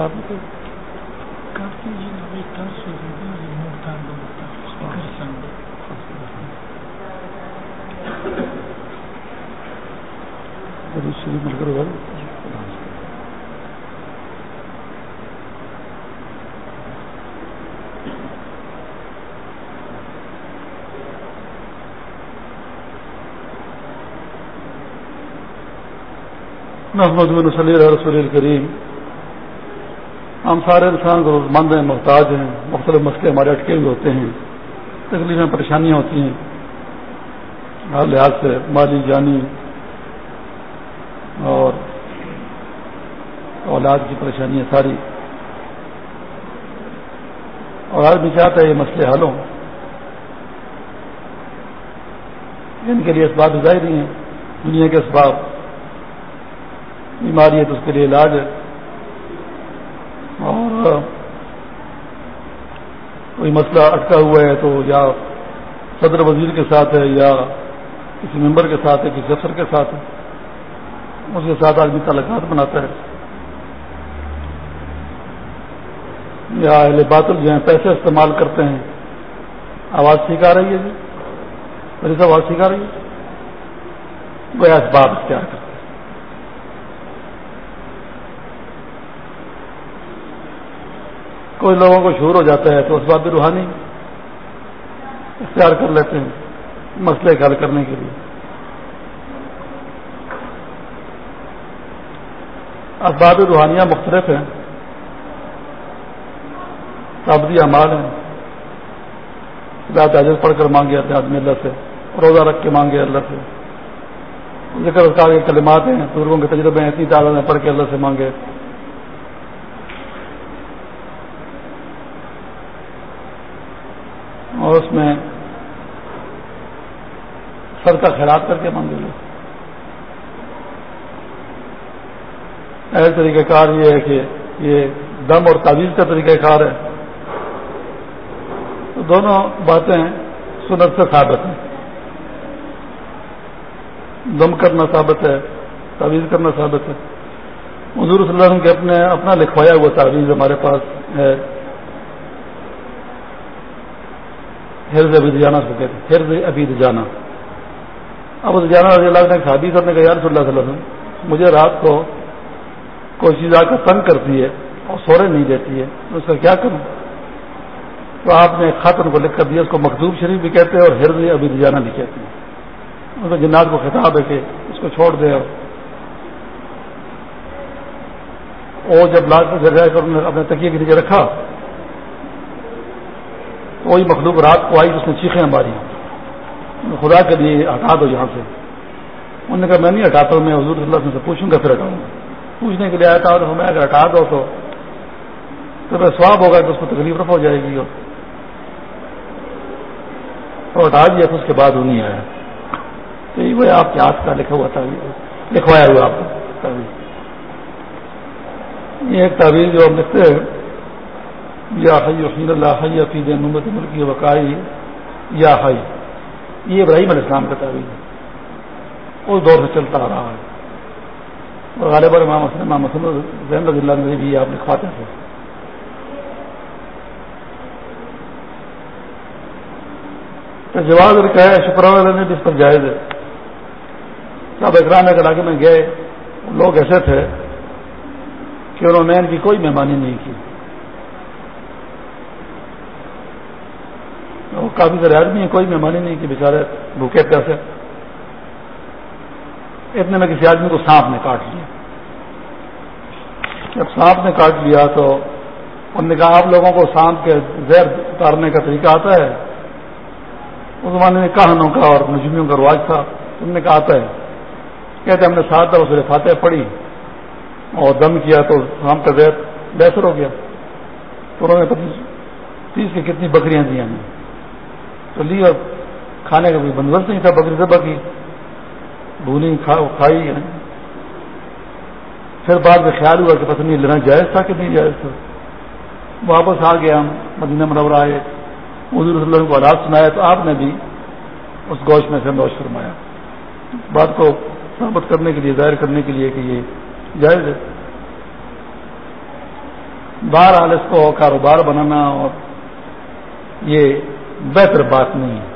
محمد صلی اللہ رسول الکریم۔ ہم سارے انسان کو مند ہیں محتاج ہیں، مختلف مسئلے ہمارے اٹکے ہوئے ہوتے ہیں، تکلیفیں، پریشانیاں ہوتی ہیں۔ ہر لحاظ سے مالی، جانی اور اولاد کی پریشانیاں ساری۔ اور آدمی چاہتا ہے یہ مسئلے حل ہوں۔ ان کے لیے اسباب ظاہر نہیں ہیں، دنیا کے اسباب۔ بیماری ہے تو اس کے لیے علاج ہے اور کوئی مسئلہ اٹکا ہوا ہے تو یا صدر وزیر کے ساتھ ہے یا کسی ممبر کے ساتھ ہے، کسی افسر کے ساتھ ہے، اس کے ساتھ آدمی تعلقات بناتا ہے۔ یا اہل باطل جو ہیں، پیسے استعمال کرتے ہیں۔ آواز سکھا رہی ہے جی؟ میری سے آواز سکھا رہی ہے؟ وہ اسباب اختیار کرتے کوئی لوگوں کو شور ہو جاتا ہے تو اس اسباب روحانی اختیار کر لیتے ہیں مسئلے حل کرنے کے لیے۔ اسباب روحانیاں مختلف ہیں۔ سابدی اعمال ہیں۔ عجز پڑھ کر مانگے آتے آدمی اللہ سے، روزہ رکھ کے مانگے اللہ سے۔ ذکر کے کلمات ہیں، بزرگوں کے تجربے ہیں، اتنی تعداد میں پڑھ کے اللہ سے مانگے۔ اور اس میں سر کا خیرات کر کے مانگے لو طریقہ کار یہ ہے کہ یہ دم اور تعویذ کا طریقہ کار ہے۔ تو دونوں باتیں سنت سے ثابت ہیں۔ دم کرنا ثابت ہے، تعویذ کرنا ثابت ہے۔ حضور صلی اللہ علیہ وسلم کے اپنے اپنا لکھوایا ہوا تعویذ ہمارے پاس ہے۔ ہرز ابھی جانا اس کو سکے ہرز ابھی جانا اب جانا رضی اللہ نے شادی کرنے کا یار صلی اللہ علیہ وسلم، مجھے رات کو کوئی چیز آ کر تنگ کرتی ہے اور سورے نہیں دیتی ہے اس کا کیا کروں؟ تو آپ نے خط ان کو لکھ کر دیا، اس کو مخدوب شریف بھی کہتے ہیں اور ہرز ابھی جانا بھی کہتے ہیں۔ اس میں جنات کو خطاب ہے کہ اس کو چھوڑ دے اور وہ جب لاج میں گھر کر انہوں نے اپنے تکیے کے نیچے رکھا وہی مخلوق رات کو آئی اس نے چیخیں ماری خدا کے لیے ہٹا دو یہاں سے۔ انہوں نے کہا، میں نہیں ہٹاتا ہوں، میں حضور صلی اللہ علیہ وسلم سے پوچھوں گا، پھر ہٹاؤں گا۔ پوچھنے کے لیے آیا تھا اور ہمیں اگر ہٹا دو تو پھر سواب ہوگا کہ اس کو تکلیف رف ہو جائے گی تو ہٹا دیا تو اس کے بعد وہ نہیں آیا۔ تو یہ آپ کے ہاتھ کا لکھا ہوا تھا لکھوایا ہوا آپ کو یہ ایک تعویذ جو ہم لکھتے ہیں یا حی حین اللہ، حی فی نمت ملکی وقائی، یا حی۔ یہ ابراہیم علیہ السلام کا تعویذ ہے۔ اس دور سے چلتا آ رہا ہے۔ اور غالب امام حسن امام حسن زین رضی اللہ نے بھی آپ لکھواتے تھے۔ تو جواز کا ہے، شکر نے بھی اس پر جائز ہے۔ سب اکرام کے علاقے میں گئے، لوگ ایسے تھے کہ انہوں نے ان کی کوئی مہمانی نہیں کی۔ کافی سارے آدمی ہیں، کوئی مہمانی نہیں کی بیچارے بھوکے پیسے۔ اتنے میں کسی آدمی کو سانپ نے کاٹ لیا۔ جب سانپ نے کاٹ لیا تو انہوں نے کہا، آپ لوگوں کو سانپ کے زہر اتارنے کا طریقہ آتا ہے۔ اس زمانے میں کہانوں کا اور نجمیوں کا رواج تھا۔ انہوں نے کہا، آتا ہے۔ کہتے ہم نے سات دفعہ اسے فاتح پڑھی اور دم کیا تو سانپ کا زہر بہتر ہو گیا۔ تو انہوں نے تیس کی کتنی بکریاں دی ہمیں تو لی اور کھانے کا کوئی بندوبست نہیں تھا، بکری زبا کی۔ بھونی کھائی یعنی۔ پھر بعد میں خیال ہوا کہ پتہ نہیں لینا جائز تھا کہ نہیں جائز تھا۔ واپس آ گیا ہم، مدینہ مرور آئے۔ حضور صلی اللہ علیہ کو حالات سنایا تو آپ نے بھی اس گوشت میں سے نوش فرمایا۔ بات کو ثابت کرنے کے لیے، ظاہر کرنے کے لیے کہ یہ جائز ہے۔ بہرحال اس کو کاروبار بنانا اور یہ بہتر بات نہیں ہے۔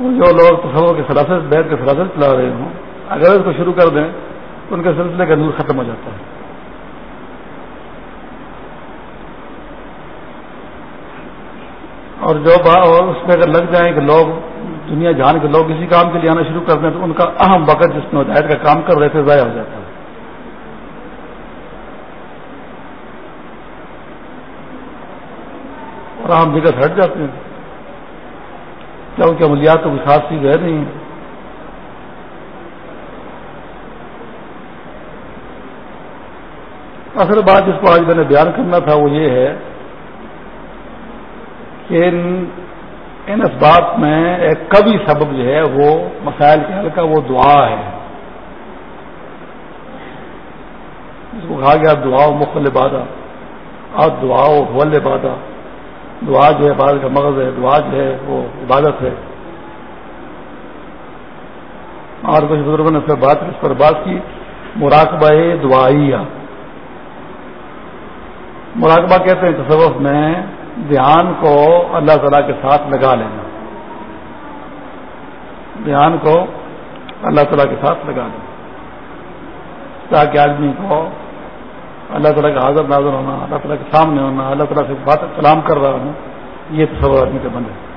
جو لوگ تصور کے سراست بیت کے سراست چلا رہے ہوں، اگر اس کو شروع کر دیں تو ان کے سلسلے کا نور ختم ہو جاتا ہے۔ اور جو اور اس میں اگر لگ جائیں کہ لوگ، دنیا جہان کے لوگ کسی کام کے لیے آنا شروع کر دیں، تو ان کا اہم وقت جس میں ہدایت کا کام کر رہے تھے، ضائع ہو جاتا ہے۔ اور جگہ سے ہٹ جاتے ہیں۔ کیونکہ عملیات تو کوئی خاص چیز ہے نہیں۔ اصل بات جس کو آج میں نے بیان کرنا تھا وہ یہ ہے کہ ان ان اسباب میں ایک کبھی سبب جو ہے وہ مسائل کے حل کا وہ دعا ہے۔ جس کو کہا گیا دعا مختلف بادہ اور دعا حول بادہ دعا جو ہے عبادت کا مغز ہے دعا جو ہے، وہ عبادت ہے۔ اور کچھ بزرگوں نے اس پر بات، اس پر بات کی، مراقبہ دعائیا مراقبہ کہتے ہیں تصوف میں دھیان کو اللہ تعالی کے ساتھ لگا لینا۔ دھیان کو اللہ تعالیٰ کے ساتھ لگا لینا۔ تاکہ آدمی کو اللہ تعالیٰ کا حاضر نازر ہونا، اللہ تعالیٰ کے سامنے ہونا، اللہ تعالیٰ سے بات کلام کر رہا ہوں یہ تصور آدمی کا بند ہے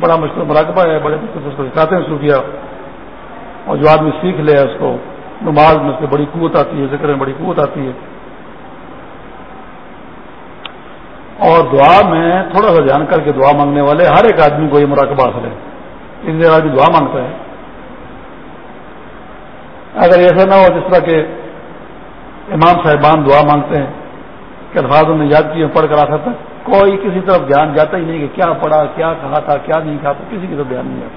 بڑا مشکل مراقبہ ہے، بڑے مشکل سے اس کو سکھاتے ہیں صوفیہ اور جو آدمی سیکھ لے اس کو، نماز میں اس سے بڑی قوت آتی ہے، ذکر میں بڑی قوت آتی ہے۔ اور دعا میں تھوڑا سا جان کر کے دعا مانگنے والے، ہر ایک آدمی کو یہ مراقبہ حاصل ہے۔ اس لیے آدمی دعا مانگتا ہے۔ اگر ایسا نہ ہو جس طرح کہ امام صاحبان دعا مانگتے ہیں کہ الفاظ نے یاد کیے پڑھ کر آ سکتا کوئی کسی طرف دھیان جاتا ہی نہیں کہ کیا پڑھا، کیا کہا تھا، کیا نہیں کہا تھا کسی کی طرف دھیان نہیں جاتا۔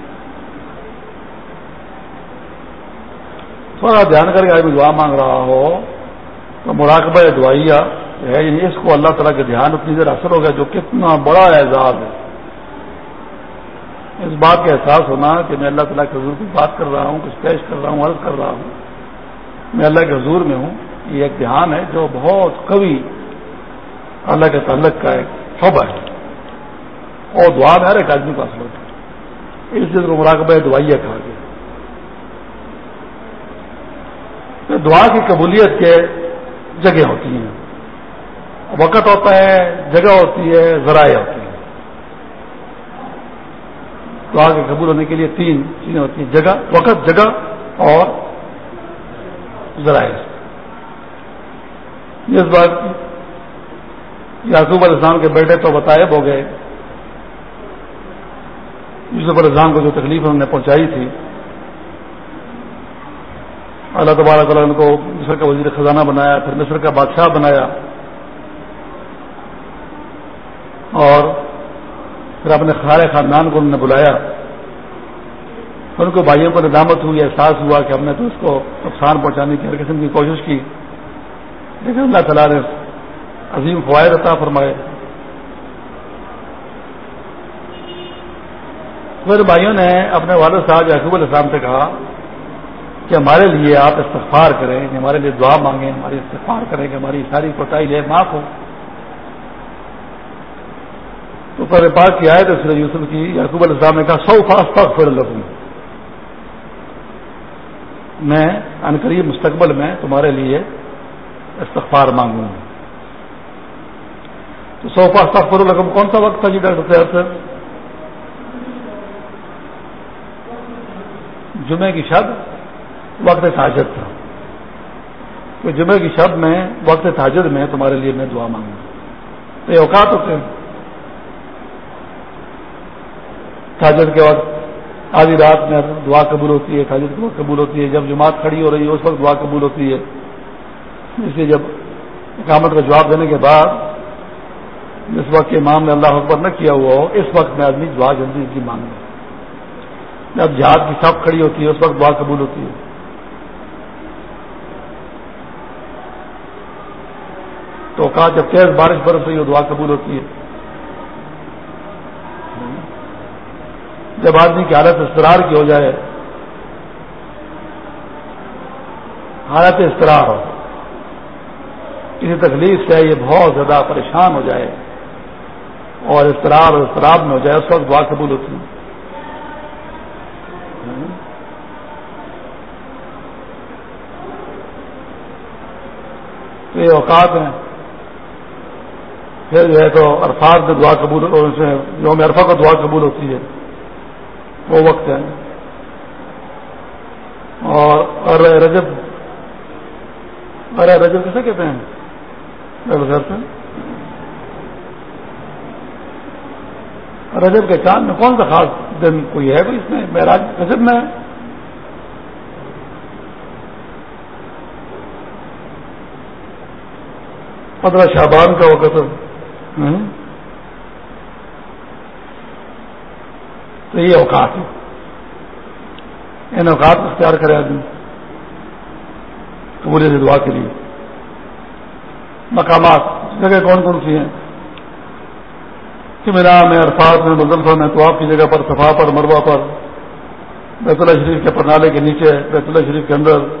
تھوڑا دھیان کر کے آدمی دعا مانگ رہا ہو تو مراقبہ دعائیا ہے یعنی اس کو اللہ تعالیٰ کے دھیان اتنی دیر اثر ہو گیا جو کتنا بڑا اعزاز ہے۔ اس بات کا احساس ہونا کہ میں اللہ تعالیٰ کے حضور کی بات کر رہا ہوں، کچھ پیش کر رہا ہوں، عرض کر رہا ہوں۔ میں اللہ کے حضور میں ہوں۔ یہ ایک دھیان ہے جو بہت کبھی اللہ کے تعلق کا ایک شعبہ ہے۔ اور دعا میں ہر ایک آدمی کا اصل ہوتا ہے۔ اس چیز کو مراقبہ دعائیہ کہا گیا۔ دعا کی قبولیت کے جگہ ہوتی ہیں۔ وقت ہوتا ہے، جگہ ہوتی ہے، ذرائع ہوتی ہے دعا کے قبول ہونے کے لیے تین چیزیں ہوتی ہیں۔ جگہ، وقت، جگہ اور ذرائع۔ اس بات یعقوب علیہ السلام کے بیٹے تو بتائے ہو گئے۔ یوسف علیہ السلام کو جو تکلیف انہوں نے پہنچائی تھی۔ اللہ تبارک تعالیٰ ان کو مصر کا وزیر خزانہ بنایا، پھر مصر کا بادشاہ بنایا۔ اور پھر اپنے خارے خاندان کو انہوں نے بلایا۔ ان کو بھائیوں کو ندامت ہوئی، احساس ہوا کہ ہم نے تو اس کو نقصان پہنچانے کی ہر قسم کی کوشش کی۔ لیکن اللہ تعالیٰ نے عظیم فوائد عطا فرمائے۔ پھر بھائیوں نے اپنے والد صاحب یعقوب علیہ السلام سے کہا کہ ہمارے لیے آپ استغفار کریں، کہ ہمارے لیے دعا مانگیں ہماری استغفار کریں، کہ ہماری ساری کوٹائی لے معاف ہو۔ تو پر بات کی آئے تو سر یوسف کی، یعقوب علیہ السلام نے کہا، سو فاس پاک پھر لگوں میں قریب مستقبل میں تمہارے لیے استغفار مانگوں تو سو پاس تک فرو رقم کون سا وقت تھا جی ڈاکٹر صاحب سر جمعے کی شب، وقت تاجد تھا۔ تو جمعے کی شب میں، وقت تاجد میں تمہارے لیے میں دعا مانگوں تو یہ اوقات ہوتے ہیں۔ تاجد کے وقت، آدھی رات میں دعا قبول ہوتی ہے تاجد دعا قبول ہوتی ہے۔ جب جماعت کھڑی ہو رہی ہے، اس وقت دعا قبول ہوتی ہے۔ اس لیے جب اقامت کا جواب دینے کے بعد جس وقت امام نے اللہ اکبر نہ کیا ہوا ہو، اس وقت میں آدمی دعا جلدی کی مانگ لوں جب جہاد کی سب کھڑی ہوتی ہے، اس وقت دعا قبول ہوتی ہے۔ تو کہا جب تیز بارش برس رہی ہو، دعا قبول ہوتی ہے۔ جب آدمی کی حالت استرار کی ہو جائے، حالت استرار ہو۔ کسی تکلیف سے یہ بہت زیادہ پریشان ہو جائے اور اضطراب اور اضطراب میں ہو جائے، اس وقت دعا قبول ہوتی ہے۔ یہ اوقات ہیں۔ پھر جو ہے تو عرفات میں دعا قبول یوم عرفہ کو دعا قبول ہوتی ہے۔ وہ وقت ہے۔ اور رجب ارے رجب کیسے کہتے ہیں؟ رجب کے چاند میں کون سا خاص دن کوئی ہے کوئی اس میں؟ معراج رجب میں پندرہ شابان کا وقت تو یہ اوقات ہے ان اوقات اختیار کرے آدمی۔ قبولیت دعا کے لیے۔ مقامات۔ جگہ کون کون سی ہیں؟ کہ میں عرفات میں مزلفہ میں تو آپ کی جگہ پر صفا پر مربع پر۔ بیت اللہ شریف کے پرنالے کے نیچے، بیت اللہ شریف کے اندر۔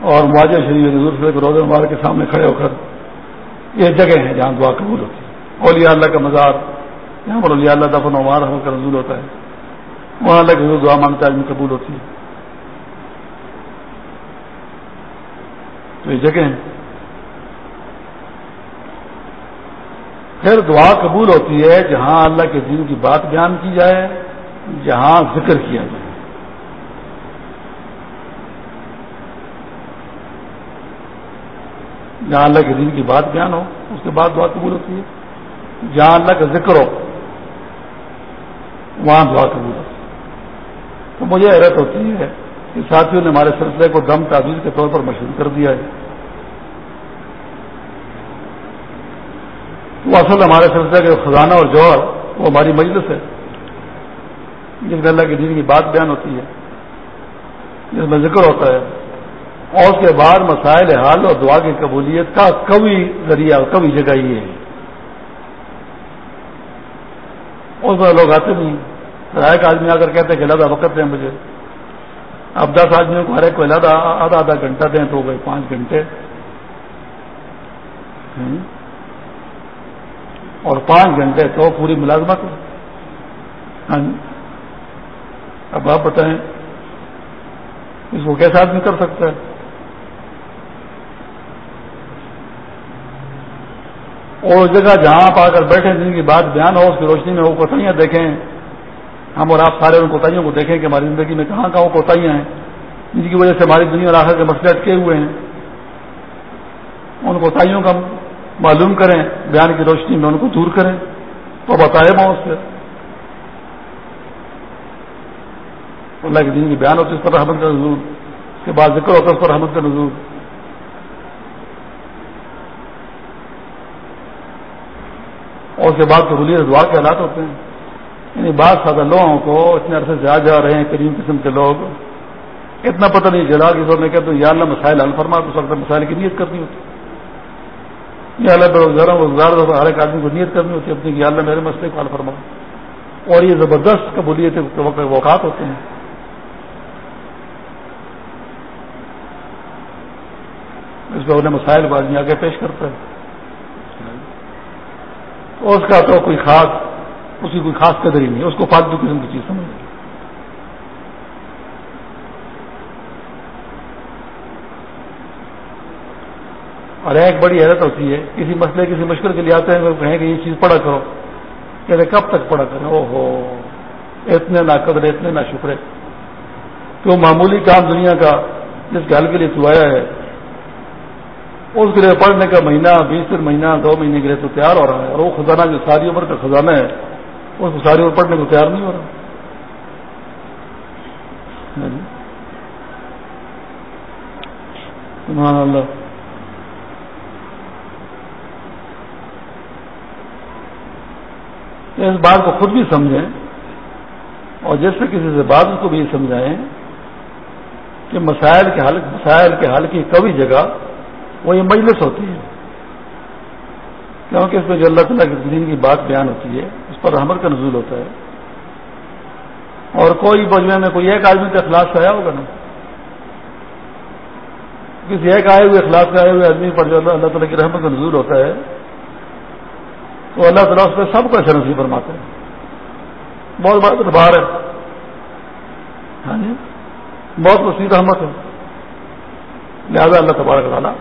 اور مواجہ شریف نظور کے روزہ مبارک کے سامنے کھڑے ہو کر یہ جگہ ہیں جہاں دعا قبول ہوتی ہے اولیاء اللہ کا مزار جہاں پر اولیاء اللہ دفن عمار ہو کر نزول ہوتا ہے۔ وہاں اللہ کی دعا مانگتا ہے قبول ہوتی ہے۔ تو یہ جگہ ہیں۔ پھر دعا قبول ہوتی ہے جہاں اللہ کے دین کی بات بیان کی جائے، جہاں ذکر کیا جائے۔ جہاں اللہ کے دین کی بات بیان ہو، اس کے بعد دعا قبول ہوتی ہے۔ جہاں اللہ کا ذکر ہو، وہاں دعا قبول ہوتی ہے۔ تو مجھے حیرت ہوتی ہے کہ ساتھیوں نے ہمارے سلسلے کو دم تعبیر کے طور پر مشہور کر دیا ہے۔ وہ اصل ہمارے سلسلے کا خزانہ اور جوہر، وہ ہماری مجلس ہے۔ جس میں اللہ کے دین کی بات بیان ہوتی ہے، جس میں ذکر ہوتا ہے۔ اور اس کے بعد مسائل حال اور دعا کی قبولیت کا کبھی ذریعہ اور کبھی جگہ یہ ہے۔ اس میں لوگ آتے نہیں ایک آدمی آ کر کہتے ہیں کہ لگا وقت دیں مجھے۔ اب دس آدمیوں کو ہر ایک کو علیحدہ آدھا آدھا گھنٹہ دیں تو گئے پانچ گھنٹے۔ اور پانچ گھنٹے تو پوری ملازمت ہاں جی۔ اب آپ بتائیں، اس کو کیسا آدمی کر سکتا ہے؟ اور جگہ جہاں آپ آ کر بیٹھے جن کی بات بیان ہو، اس کی روشنی میں وہ کوتاہیاں دیکھیں۔ ہم اور آپ سارے ان کوتاہیوں کو دیکھیں کہ ہماری زندگی میں کہاں کہاں وہ کوتاہیاں ہیں۔ جن کی وجہ سے ہماری دنیا اور آخر کے مسئلے اٹکے ہوئے ہیں۔ ان کوتاہیوں کا معلوم کریں، بیان کی روشنی میں ان کو دور کریں تو بتائے میں اس سے۔ اللہ کے دین کی بیان ہوتی ہے، اس پر رحمت کا نظور اس کے بعد ذکر ہوتا ہے، اس پر رحمت کا نظور اور اس کے بعد قبولیت دعا کے حالات ہوتے ہیں۔ یعنی بعض سادہ لوگوں کو اتنے عرصے سے آ جا رہے ہیں کریم قسم کے لوگ۔ اتنا پتہ نہیں چلا کہ میں کہتے ہیں یا اللہ مسائل حل فرما، تو سب مسائل کی نیت کرنی ہوتی۔ یا اللہ بے روزگار ہر ایک آدمی کو نیت کرنی ہوتی ہے اپنی کہ اللہ میرے مسئلے کو حل فرما اور یہ زبردست قبولیت اوقات ہوتے ہیں۔ اس میں انہیں مسائل کو آدمی آگے پیش کرتا ہے۔ اس کا تو کوئی خاص، اس کی کوئی خاص قدر ہی نہیں اس کو فالتو قسم کی چیز سمجھ اور ایک بڑی حیرت ہوتی ہے، کسی مسئلے، کسی مشکل کے لیے آتے ہیں، کہیں کہ یہ چیز پڑھا کرو۔ کہتے کب تک پڑھا کریں؟ او ہو اتنے نہ قدر اتنے نہ شکرے تو معمولی کام دنیا کا جس کے حل کے لیے تو آیا ہے، اس کے لیے پڑھنے کا مہینہ، بیس دن مہینہ، دو مہینے کے لیے تو تیار ہو رہا ہے۔ اور وہ خزانہ جو ساری عمر کا خزانہ ہے، اس کو ساری عمر پڑھنے کو تیار نہیں ہو رہا۔ اللہ۔ اس بات کو خود بھی سمجھیں اور جیسے کسی سے بات کو بھی سمجھائیں کہ مسائل کے حل مسائل کے حل کی کبھی جگہ وہ یہ مجلس ہوتی ہے۔ کیونکہ اس میں جو اللہ تعالیٰ کے دین کی بات بیان ہوتی ہے، اس پر حمر کا نزول ہوتا ہے۔ اور کوئی بجوے میں کوئی ایک آدمی کا اخلاص آیا ہوگا نا؟ کسی ایک آئے ہوئے اخلاق کے آئے ہوئے آدمی پر جو اللہ تعالیٰ کی رحمت کا نزول ہوتا ہے تو اللہ تعالیٰ اس پہ سب کو اچھا نصیب فرماتے ہیں۔ بہت بڑا دربار ہے۔ ہاں جی۔ بہت وسیع رحمت ہے۔ لہٰذا اللہ تبارک تعالیٰ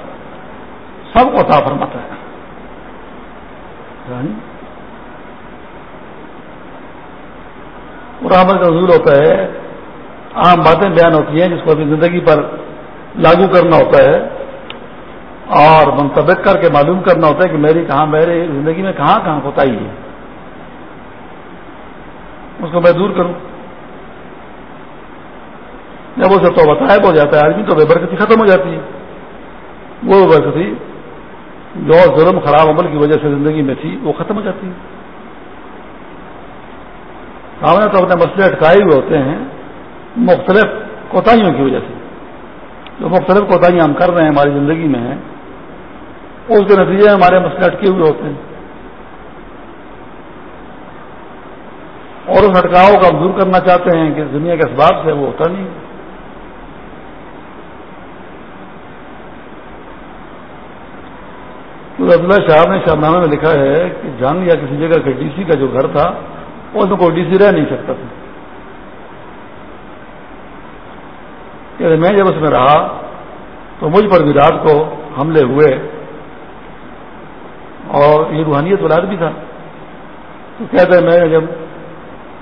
سب کو عطا فرماتا ہے۔ ہاں جی۔ رحمت کا نزول ہوتا ہے۔ عام باتیں بیان ہوتی ہیں جس کو اپنی زندگی پر لاگو کرنا ہوتا ہے۔ اور منتبق کر کے معلوم کرنا ہوتا ہے کہ میری کہاں میرے زندگی میں کہاں کہاں ہوتا ہی ہے اس کو میں دور کروں۔ جب اسے تو بتائب ہو جاتا ہے، آدمی تو بے برکتی ختم ہو جاتی ہے۔ وہ برکتی جو ظلم، خراب عمل کی وجہ سے زندگی میں تھی، وہ ختم ہو جاتی ہے۔ ہم نے تو اپنے مسئلے اٹکائے ہوئے ہوتے ہیں، مختلف کوتاہیوں کی وجہ سے۔ جو مختلف کوتاہیاں ہم کر رہے ہیں ہماری زندگی میں ہیں اس کے نتیجے میں ہمارے مسئلے اٹکے ہوئے ہوتے ہیں۔ اور اس اٹکاؤ کو ہم دور کرنا چاہتے ہیں کہ دنیا کے اسباب سے وہ ہوتا نہیں۔ عبداللہ شاہ نے شاہ نامے میں لکھا ہے کہ جان یا کسی جگہ کے ڈی سی کا جو گھر تھا اس میں کوئی ڈی سی رہ نہیں سکتا تھا۔ کہ میں جب اس میں رہا تو مجھ پر بھی رات کو حملے ہوئے۔ اور یہ روحانیت ولاد بھی تھا۔ تو کہتے ہیں میں جب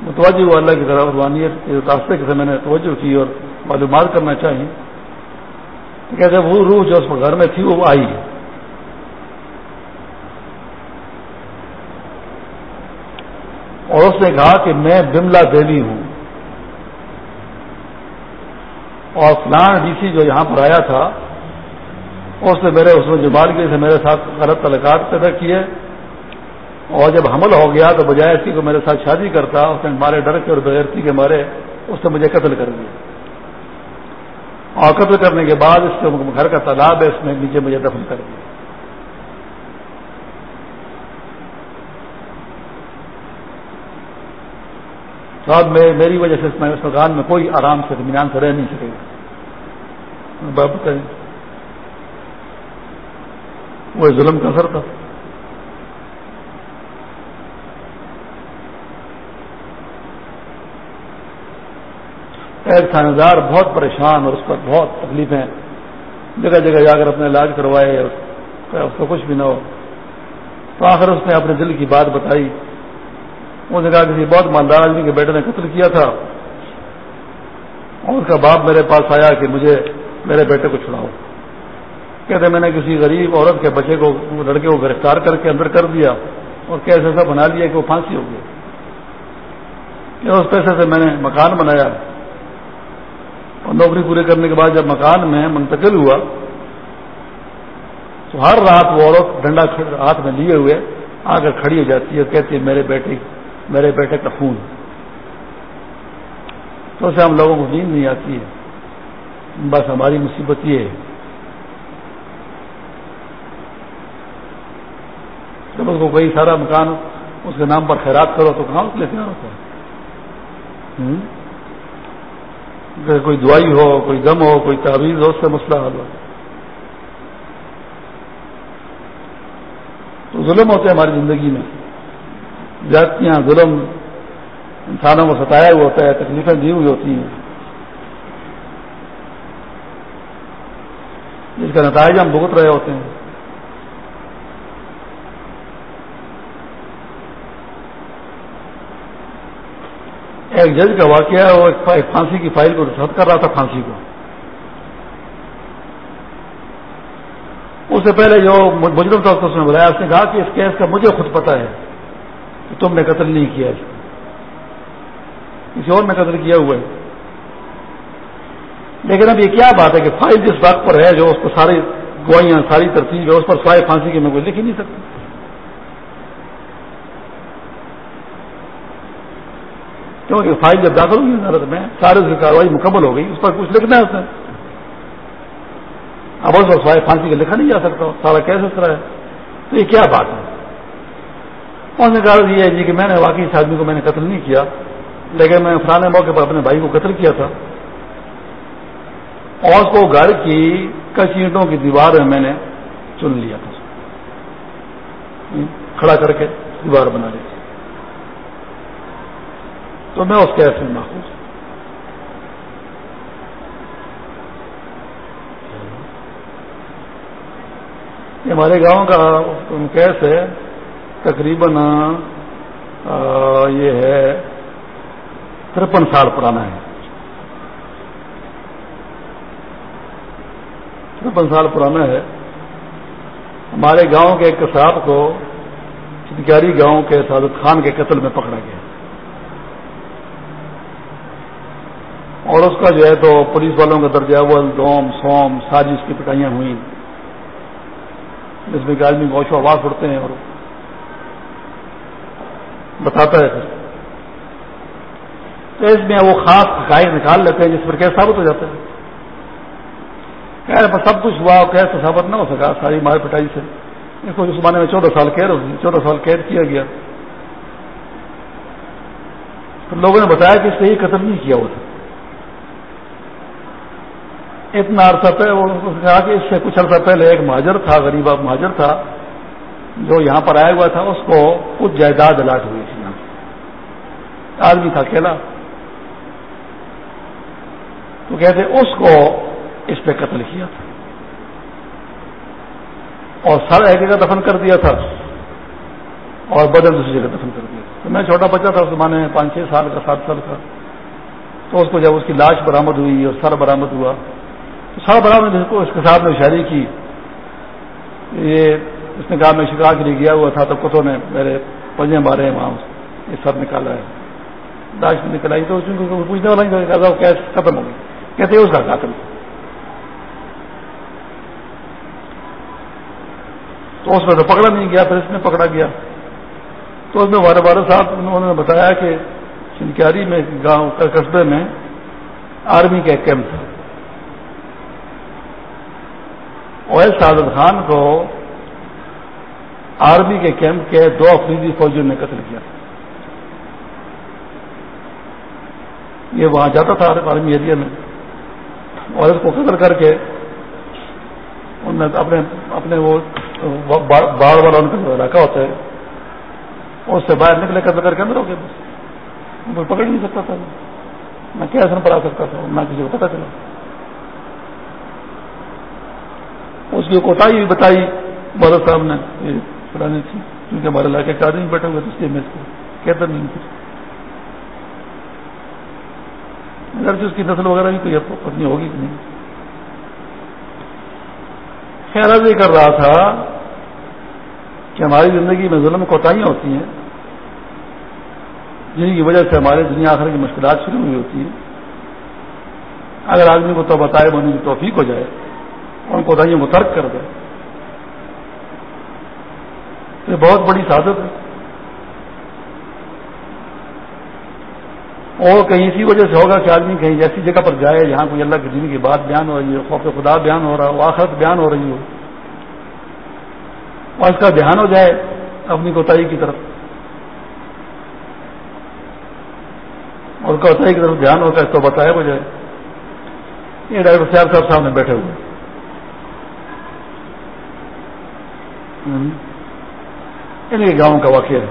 متوجہ ہوا اللہ کی طرف روحانیت کے راستے سے میں نے توجہ کی اور معلومات کرنا چاہی، تو کہتے ہیں وہ روح جو اس گھر میں تھی، وہ آئی۔ ہے اور اس نے کہا کہ میں بملا دیوی ہوں۔ اور فلان ڈی سی جو یہاں پر آیا تھا اس نے میرے اس میں جمال کے سے میرے ساتھ غلط تعلقات پیدا کیے اور جب حمل ہو گیا تو بجائے اسی کو میرے ساتھ شادی کرتا، اس نے مارے ڈر کے اور بغیرتی کے مارے، اس نے مجھے قتل کر دیا۔ اور قتل کرنے کے بعد اس کے گھر کا تالاب ہے، اس نے نیچے مجھے دفن کر دیا۔ تو اب میری وجہ سے اس مکان میں کوئی آرام سے اطمینان سے رہ نہیں سکے گا۔ بتائیں وہ ظلم کا اثر تھا۔ ایک تھانے بہت پریشان اور اس پر بہت تکلیفیں۔ جگہ جگہ جا کر اپنے علاج کروائے اس کو کچھ بھی نہ ہو۔ تو آخر اس نے اپنے دل کی بات بتائی۔ اس نے کہا کسی بہت مالدار آدمی کے بیٹے نے قتل کیا تھا۔ اور اس کا باپ میرے پاس آیا کہ مجھے میرے بیٹے کو چھڑاؤ۔ کہتے میں نے کسی غریب عورت کے بچے کو لڑکے کو گرفتار کر کے اندر کر دیا اور کیسے ایسا بنا لیا کہ وہ پھانسی ہو گیا۔ اس پیسے سے میں نے مکان بنایا۔ اور نوکری پوری کرنے کے بعد جب مکان میں منتقل ہوا، تو ہر رات وہ عورت ڈنڈا ہاتھ میں لیے ہوئے آ کر کھڑی ہو جاتی ہے اور کہتی ہے، میرے بیٹے میرے بیٹے کا خون۔ تو اسے ہم لوگوں کو نیند نہیں آتی ہے۔ بس ہماری مصیبت یہ ہے۔ جب اس کو کوئی سارا مکان اس کے نام پر خیرات کرو تو کہاں اس لیے خیال ہوتا ہے؟ کوئی دوائی ہو، کوئی غم ہو، کوئی تعویذ ہو، اس سے مسئلہ حل ہو۔ تو ظلم ہوتے ہیں ہماری زندگی میں۔ جاتیاں، ظلم، انسانوں کو ستایا ہوا ہوتا ہے، تکلیفیں دی ہوئی ہوتی ہیں۔ جس کا نتائج ہم بھگت رہے ہوتے ہیں۔ ایک جج کا واقعہ ہے، وہ ایک پھانسی کی فائل کو رسد کر رہا تھا، پھانسی کو۔ اس سے پہلے جو مجرم تھا، اس نے بلایا۔ اس نے کہا کہ اس کیس کا مجھے خود پتا ہے کہ تم نے قتل نہیں کیا۔ اس کو کسی اور نے قتل کیا ہوا ہے۔ لیکن اب یہ کیا بات ہے کہ فائل جس بات پر ہے، جو اس کو ساری گوائیاں ساری ترتیب ہے، اس پر سوائے پھانسی کی میں کوئی لکھ ہی نہیں سکتا۔ کیونکہ فائل جب داخل ہوئی عدالت میں، سارے اس کی کاروائی مکمل ہو گئی، اس پر کچھ لکھنا ہے اس نے۔ اب اس پر سوائے پھانسی کا لکھا نہیں جا سکتا، سارا کیسے اس طرح ہے۔ تو یہ کیا بات ہے؟ اس نے کہا یہ ہے جی کہ میں نے واقعی اس آدمی کو میں نے قتل نہیں کیا، لیکن میں فلانے موقع پر اپنے بھائی کو قتل کیا تھا۔ اور اس کو گھر کی کچھ اینٹوں کی دیوار میں میں نے چن لیا تھا۔ کھڑا کر کے دیوار بنا لی تو میں اس کیس میں محفوظ ہمارے گاؤں کا کیس ہے تقریباً یہ ہے، ترپن سال پرانا ہے۔ ترپن سال پرانا ہے۔ ہمارے گاؤں کے ایک کساب کو چنکاری گاؤں کے سعادت خان کے قتل میں پکڑا گیا۔ اور اس کا جو ہے تو پولیس والوں کا درجہ اول، دوم، سوم ساری اس کی پٹائیاں ہوئیں۔ جس میں کہ آدمی گوشو آواز اڑتے ہیں اور بتاتا ہے پھر۔ تو اس میں وہ خاص حقائق نکال لیتے ہیں جس پر کیا ثابت ہو جاتا ہے۔ خیر سب کچھ ہوا کیسے ثابت نہ ہو سکا، ساری مار پٹائی سے۔ اس کو زمانے میں چودہ سال قید ہوتی چودہ سال قید کیا گیا۔ تو لوگوں نے بتایا کہ اس نے یہ قتل نہیں کیا ہوا تھا۔ اتنا عرصہ پہلے کہا کہ اس سے کچھ عرصہ پہلے ایک مہاجر تھا، غریب مہاجر تھا، جو یہاں پر آیا ہوا تھا، اس کو کچھ جائیداد الاٹ ہوئی تھی یہاں آدمی تھا اکیلا۔ تو کہتے اس کو اس پہ قتل کیا تھا۔ اور سر ایک جگہ دفن کر دیا تھا، اور بدن دوسری جگہ دفن کر دیا تو میں چھوٹا بچہ تھا، اس زمانے میں پانچ چھ سال کا، سات سال کا۔ تو اس کو جب اس کی لاش برامد ہوئی اور سر برامد ہوا تو سر برامد اس کے ساتھ میں شہری کی۔ یہ اس نے کہا، میں شکار کے لیے گیا ہوا تھا تو کتوں نے میرے پنجے مارے ہیں وہاں، یہ سر نکالا ہے۔ لاش نکل آئی تو پوچھنے والا کیسے ختم ہو گئی۔ کہتے اس کا قاتل تو اس میں تو پکڑا نہیں گیا، پھر اس میں پکڑا گیا۔ تو اس میں بارہ بارہ صاحب انہوں نے بتایا کہ چنکیاری میں، گاؤں قصبے میں آرمی کا ایک کیمپ تھا۔ اویل سعادت خان کو آرمی کے کیمپ کے دو افریدی فوجیوں نے قتل کیا۔ یہ وہاں جاتا تھا آرمی ایریا میں۔ اور اس کو قتل کر کے انہوں نے اپنے اپنے وہ باڑ والا ان کا جو علاقہ ہوتا ہے۔ اس سے باہر نکلے قتل کر کے اندر ہو گیا بس۔ کوئی پکڑ نہیں سکتا تھا۔ نہ کیا اثر پر آ سکتا تھا، نہ کسی کو پتا چلا۔ اس کی کوتا بھی بتائی بہت صاحب نے پرانی تھی، کیونکہ ہمارے علاقے کے آدمی بیٹھے ہوئے تو اس لیے میں اس کو کہتا نہیں اگر اس کی نسل وغیرہ بھی کوئی پتنی ہوگی کہ نہیں۔ خیر یہ کر رہا تھا کہ ہماری زندگی میں ظلم کوتاہیاں ہوتی ہیں، جن کی وجہ سے ہمارے دنیا آخر کی مشکلات شروع ہوئی ہوتی ہیں۔ اگر آدمی کو تو بتائے بننے کی توفیق ہو جائے ان کوتاہیوں کو ترک کر دے۔ یہ بہت بڑی سعادت ہے۔ اور کہیں اسی وجہ سے ہوگا کہ آدمی کہیں ایسی جگہ پر جائے جہاں کوئی اللہ کے دین کی بات بیان ہو رہی ہے خوف خدا بیان ہو رہا ہو، آخرت بیان ہو رہی ہو۔ اور اس کا دھیان ہو جائے اپنی کوتاہی کی طرف۔ اور کوتاہی کی طرف دھیان ہوتا ہے تو بتایا ہو جائے۔ یہ ڈاکٹر سیار صاحب سامنے بیٹھے ہوئے۔ ان کے گاؤں کا واقعہ ہے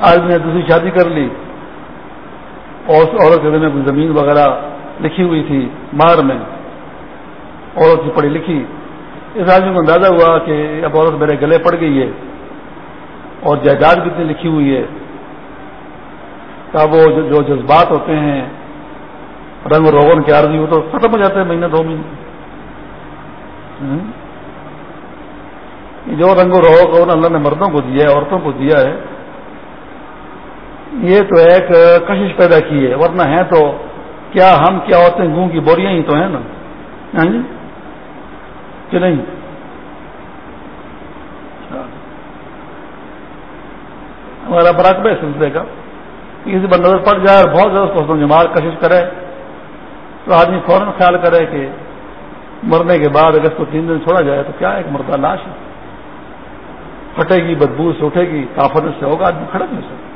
آدمی نے دوسری شادی کر لی۔ اور اس عورت کے میں زمین وغیرہ لکھی ہوئی تھی مار میں۔ عورت کی پڑھی لکھی۔ اس آدمی کو اندازہ ہوا کہ اب عورت میرے گلے پڑ گئی ہے۔ اور جائیداد بھی اتنی لکھی ہوئی ہے۔ وہ جو جذبات ہوتے ہیں، رنگ روغن کی عارضی وہ تو ختم ہو جاتے ہیں مہینہ دو مہینے۔ جو رنگ و روغن اللہ نے مردوں کو دیا ہے، عورتوں کو دیا ہے، یہ تو ایک کشش پیدا کی ہے۔ ورنہ ہے تو کیا ہم، کیا ہوتے ہیں گوں کی بوریاں ہی تو ہیں نا؟ ہاں جی؟ کہ نہیں؟ ہمارا براک ہے سلسلے کا۔ کسی پر نظر پڑ جائے اور بہت زیادہ کو جماعت کشش کرے، تو آدمی فوراً خیال کرے کہ مرنے کے بعد اگر اس کو تین دن چھوڑا جائے تو کیا ایک مردہ لاش ہے؟ پھٹے گی، بدبو سے اٹھے گی کافر سے ہوگا، آدمی کھڑا نہیں ہو سکتا۔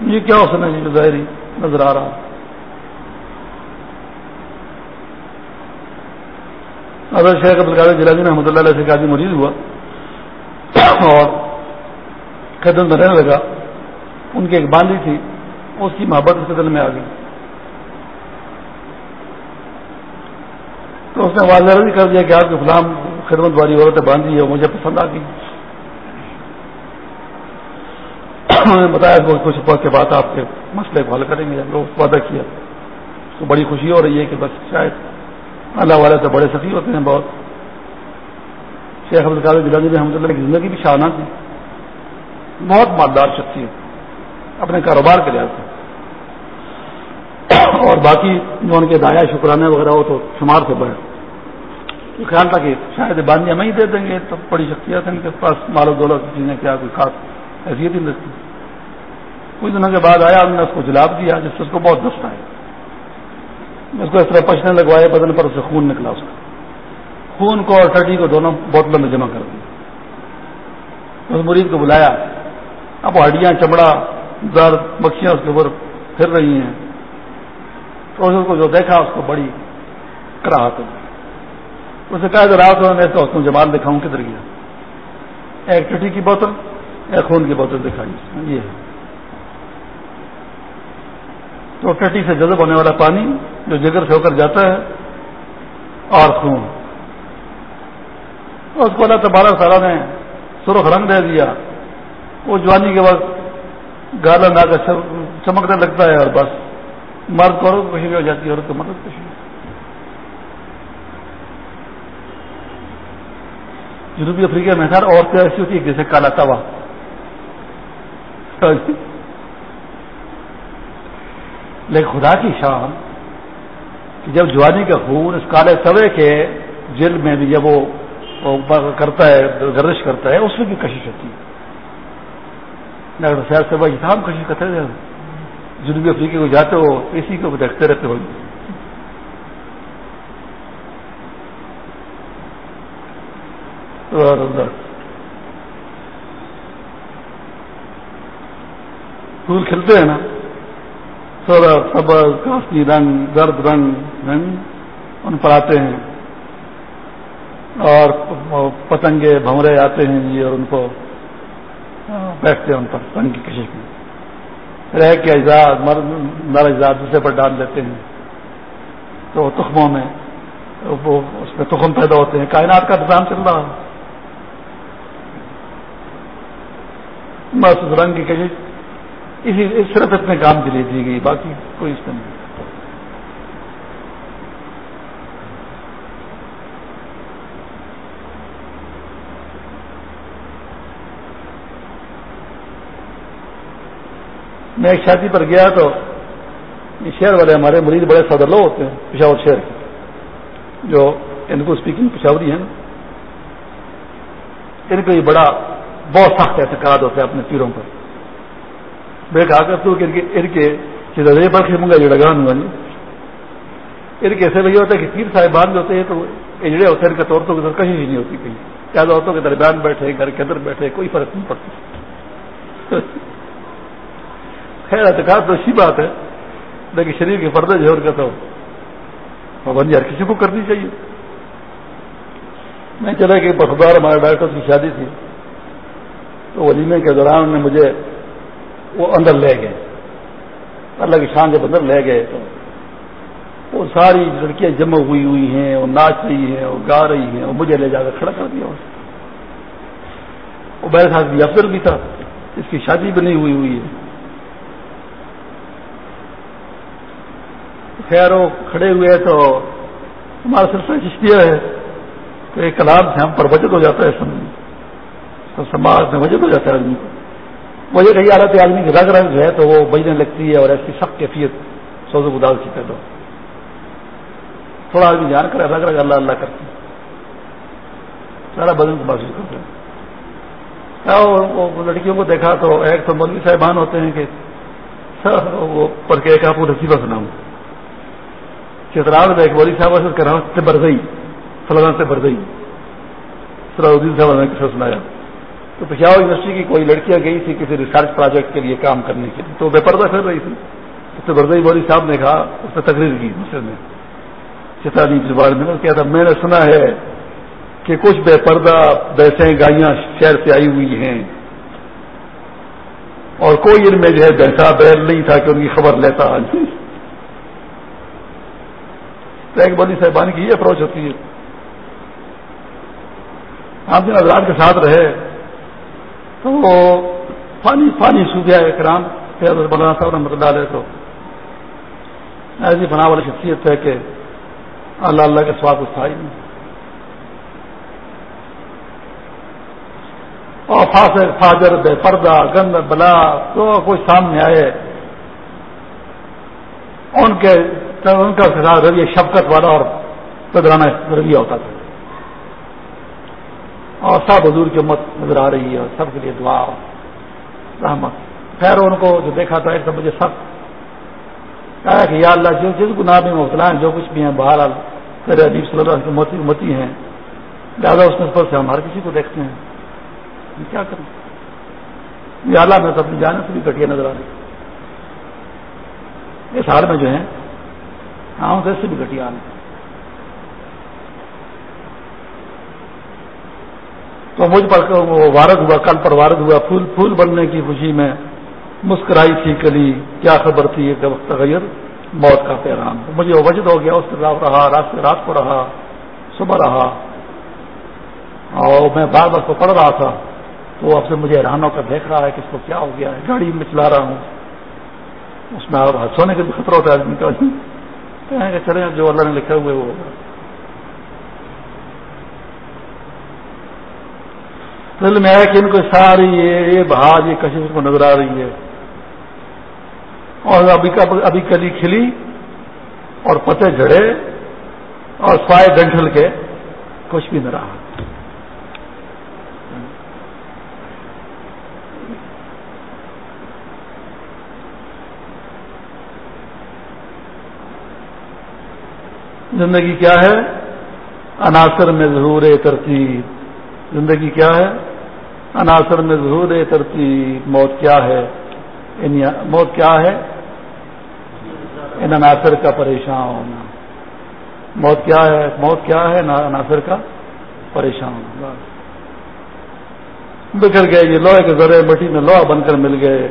یہ کیا اس نے جو ظاہری نظر آ رہا؟ حضرت شیخ عبدالقادر جلالی نے احمد اللہ علیہ سے قادی مریض ہوا اور قدم میں رہنے لگا۔ ان کی ایک باندھی تھی، اس کی محبت اس کے میں آ گئی۔ تو اس نے واضح کر دیا کہ آپ کے فلام خدمت والی عورتیں باندھی ہے مجھے پسند آ گئی۔ انہوں نے بتایا کچھ وقت کے بعد آپ کے مسئلے کو حل کریں گے۔ وعدہ کیا۔ تو بڑی خوشی ہو رہی ہے کہ بس شاید اللہ والے تو بڑے سخی ہوتے ہیں بہت۔ شیخ عبد جلانی رحمۃ اللہ کی زندگی بھی شانہ تھی بہت مالدار شخصیت اپنے کاروبار کے لحاظ سے۔ اور باقی جو ان کے دایا شکرانے وغیرہ ہو تو شمار سے بڑھے تو خیال تھا کہ شاید باندھی ہمیں ہی دے دیں گے، تو بڑی شخصیت ان کے پاس مال و دولت چیزیں کیا، کوئی خاص حیثیت ہی نہیں رکھتی کچھ دنوں کے بعد آیا، انہوں نے اس کو جلاب دیا، جس سے اس کو بہت دست آیا اس کو اس طرح پچنے لگوائے، بدن پر اسے خون نکلا اس کا۔ خون کو اور ٹٹی کو دونوں بوتلوں میں جمع کر دیا۔ اس مریض کو بلایا، اب ہڈیاں، چمڑا، درد مکھیاں اس کے اوپر پھر رہی ہیں۔ تو اس کو جو دیکھا، اس کو بڑی کراہت اسے کہا کہ رات میں تو اس جمال دکھاؤں کدھر گیا؟ ایک ٹٹی کی بوتل، ایک خون کی بوتل دکھائی۔ یہ تو ٹٹی سے جذب ہونے والا پانی جو جگر سے ہو کر جاتا ہے، اور خون۔ اس کو اللہ تبارہ سالہ نے سرخ رنگ دے دیا۔ وہ جوانی کے وقت گالا لا کر چمکنے لگتا ہے اور بس مرد کو عورت خوشی ہو جاتی ہے، عورت کو مرد خوشی۔ جنوبی افریقہ میں سر عورتیں ایسی ہوتی ہے جیسے کالا توا۔ ہاں جی۔ لیکن خدا کی شان کہ جب جوانی کا خون اس کالے توے کے جلد میں بھی جب وہ کرتا ہے، گردش کرتا ہے، اس میں بھی کشش ہوتی ہے۔ ڈاکٹر صاحب سے بھائی ہم کشش کرتے جنوبی افریقے کو جاتے ہو، اسی کو دیکھتے رہتے ہو۔ پھول کھلتے ہیں نا صبر کافی رنگ، درد رنگ ان پر آتے ہیں۔ اور پتنگے بھمرے آتے ہیں جی اور ان کو بیٹھتے ہیں ان پر، رنگ کی کشش میں۔ رہ کے اجزاد نر اجزاد دوسرے پر ڈال دیتے ہیں۔ تو تخموں میں، وہ اس میں تخم پیدا ہوتے ہیں۔ کائنات کا نظام چل رہا۔ بس رنگ کی کشش اسی صرف اتنے کام کے لیے دی گئی، باقی کوئی اس میں نہیں۔ میں ایک شادی پر گیا تو شہر والے ہمارے مریض بڑے سادر لو ہوتے ہیں، پشاور شہر کے۔ جو ان کو اسپیکنگ پشاوری ہیں۔ ان کو یہ بڑا بہت سخت اعتقاد ہوتے ہیں اپنے پیروں پر۔ میں کہا کرتا ہوں کہ ان کے چیزیں برقی منگا جڑا گان ہوا نہیں ان کے ایسے نہیں ہوتا کہ تین صاحبان جو ہوتے ہیں تو اجڑے ہوتے ہیں، ان کے طور کہیں ہی نہیں ہوتی کہیں۔ زیادہ عورتوں کے درمیان بیٹھے، گھر کے اندر بیٹھے، کوئی فرق نہیں پڑتا۔ خیر، اعتقاد تو اچھی بات ہے، لیکن شریر کے پردے جو ہے، ان کا تو پابندی ہر کسی کو کرنی چاہیے۔ میں چلا کہ بخبار ہمارے ڈاکٹر کی شادی تھی۔ تو ولیمے کے دوران انہوں نے مجھے وہ اندر لے گئے۔ اللہ کی شان جب اندر لے گئے تو وہ ساری لڑکیاں جمع ہوئی ہوئی ہیں، وہ ناچ رہی ہیں، وہ گا رہی ہیں، وہ مجھے لے جا کر کھڑا کر دیا۔ وہ میرے ساتھ بھی افضل بھی تھا اس کی شادی بھی نہیں ہوئی ہوئی ہے۔ خیر وہ کھڑے ہوئے تو ہمارا سلسلہ چشتیا ہے۔ تو ایک کلام سے ہم پر بچت ہو جاتا ہے سمجھ تو سماج میں بچت ہو جاتا ہے آدمی کو۔ مجھے کہی، حالت آدمی کی رگ رنگ ہے تو وہ بجنے لگتی ہے اور ایسی سخت کیفیت سوز اداس کی پیدا تھوڑا آدمی جان کر رگ رگ اللہ اللہ کرتے سارا بدن کو محسوس کرتے ہیں۔ لڑکیوں کو دیکھا تو ایک تو مولوی صاحبان ہوتے ہیں کہ وہ پڑھ کے ایک آپ کو رسیبہ سناؤں۔ چترال میں ایک مولوی صاحب کر رہا ہوں برزئی فلاں سے برزئی۔ سلام صاحب نے کسا سنایا۔ تو پشاور یونیورسٹی کی کوئی لڑکیاں گئی تھی کسی ریسرچ پروجیکٹ کے لیے کام کرنے کے لیے، تو بے پردہ کر رہی تھی۔ اس سے برزئی بولی صاحب نے کہا، اس نے تقریر کی مسجد میں۔ چترانی کے بارے میں کیا تھا میں نے سنا ہے کہ کچھ بے پردہ بیسیں گائیاں شہر سے آئی ہوئی ہیں۔ اور کوئی ان میں جو ہے بیٹھا بیل نہیں تھا کہ ان کی خبر لیتا۔ ایک بڑی صاحبانی کی یہ اپروچ ہوتی ہے۔ آپ جن حضرات کے ساتھ رہے۔ تو وہ پانی پانی سوکھا کرام مولانا صاحب رحمۃ اللہ علیہ تو ایسی فنا والی شخصیت ہے کہ اللہ اللہ کے سواد کو تھا ہی نہیں۔ اور فاصر فاجر، بے پردہ گند بلا تو کوئی سامنے آئے، ان کے، ان کا رویہ شفقت والا اور قدرانہ رویہ ہوتا تھا۔ اور سب حضور کی امت نظر آ رہی ہے اور سب کے لیے دعا رحمت۔ خیر ان کو جو دیکھا تھا ایک تو مجھے سب کہا کہ یا اللہ، جو جس گناہ میں مبتلا ہیں جو کچھ بھی ہیں، بہرحال میرے عجیب صلی اللہ کی امتی ہیں۔ لہٰذا اس نسبت سے ہم ہر کسی کو دیکھتے ہیں۔ کیا کریں یہ اللہ، میں تو اپنی جانے سے بھی گٹیا نظر آ رہی اس حال میں جو ہے ہاں سے بھی گٹیا آنے تو مجھ پر وہ وارد ہوا، کل پر وارد ہوا، پھول پھول بننے کی خوشی میں مسکرائی تھی کلی، کیا خبر تھی یہ وقت تغیر موت کا پیغام؟ مجھے وجد ہو گیا، اس کے خلاف رہا، رات سے رات کو رہا، صبح رہا۔ اور میں بار بار کو پڑھ رہا تھا، تو اب سے مجھے حیران ہو کر دیکھ رہا ہے کہ اس کو کیا ہو گیا ہے۔ گاڑی میں چلا رہا ہوں۔ اس میں اور سونے کا بھی خطرہ ہوتا ہے، آدمی کا۔ چلے جو اللہ نے لکھے ہوئے وہ دل میں ہے کہ ان کو ساری یہ بہار یہ کشش کو نظر آ رہی ہے۔ اور ابھی ابھی کلی کھلی اور پتے جھڑے اور سوائے ڈنٹل کے کچھ بھی نہ رہا۔ زندگی کیا ہے؟ عناصر میں ضرور ترتیب۔ زندگی کیا ہے؟ عناصر میں ضرور ترتیب، موت کیا ہے؟ ان موت کیا ہے؟ ان عناصر کا پریشان۔ ہونا موت کیا ہے؟ موت کیا ہے؟ عناصر کا پریشان۔ ہونا بکھر گئے یہ لوہے کے ذرے، مٹی میں لوہا بن کر مل گئے۔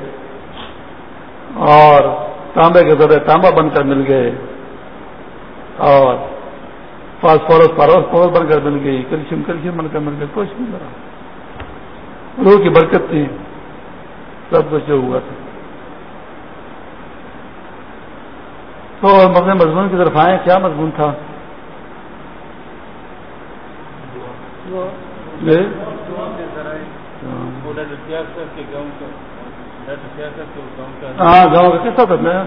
اور تانبے کے ذرے تانبا بن کر مل گئے۔ اور فاسفورس فارس بن کر مل گئی کیلشیم کیلشیم بن کر مل گئی، کچھ نہیں مرا روح کی برکت تھی۔ سب کچھ جو ہوا تھا۔ تو اپنے مضمون کی طرف آئے کیا مضمون تھا؟ جی؟ ہاں گاؤں کا کیسا تھا؟ میں